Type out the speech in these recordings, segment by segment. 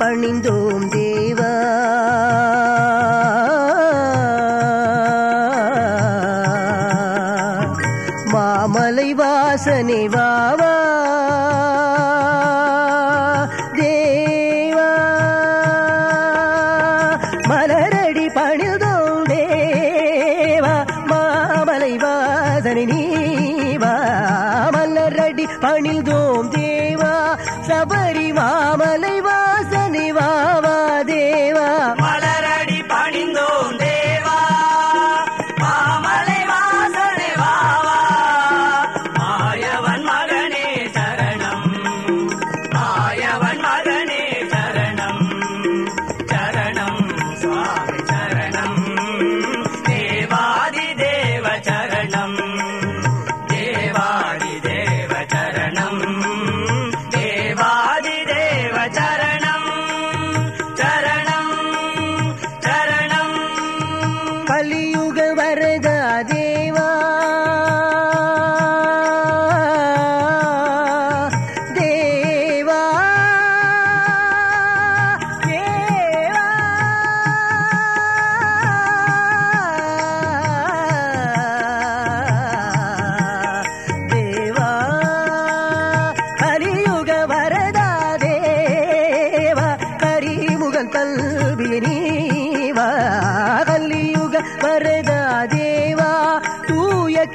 பணிந்தோம் தேவா. மாமலை வாசனை வாவா. தேவா. மலரடி பணிதோம் தேவா. மாமலை வாசனை நீவா. மலரடி பணிதோம் தேவா. சபரி மாமலை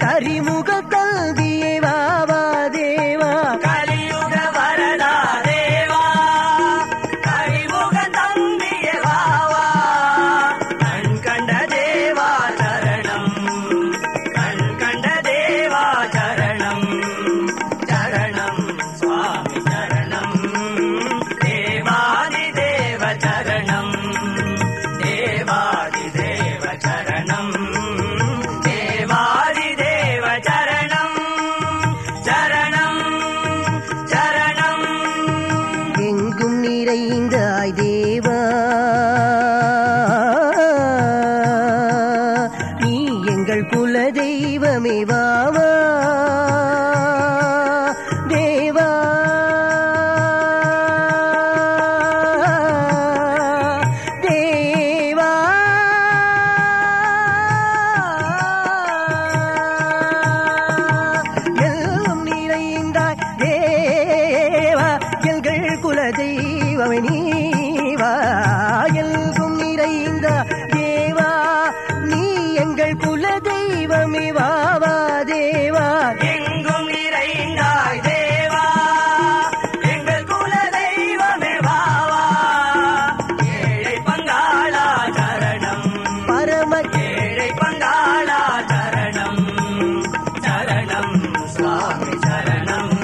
கரிமுக கல்வி சரணம்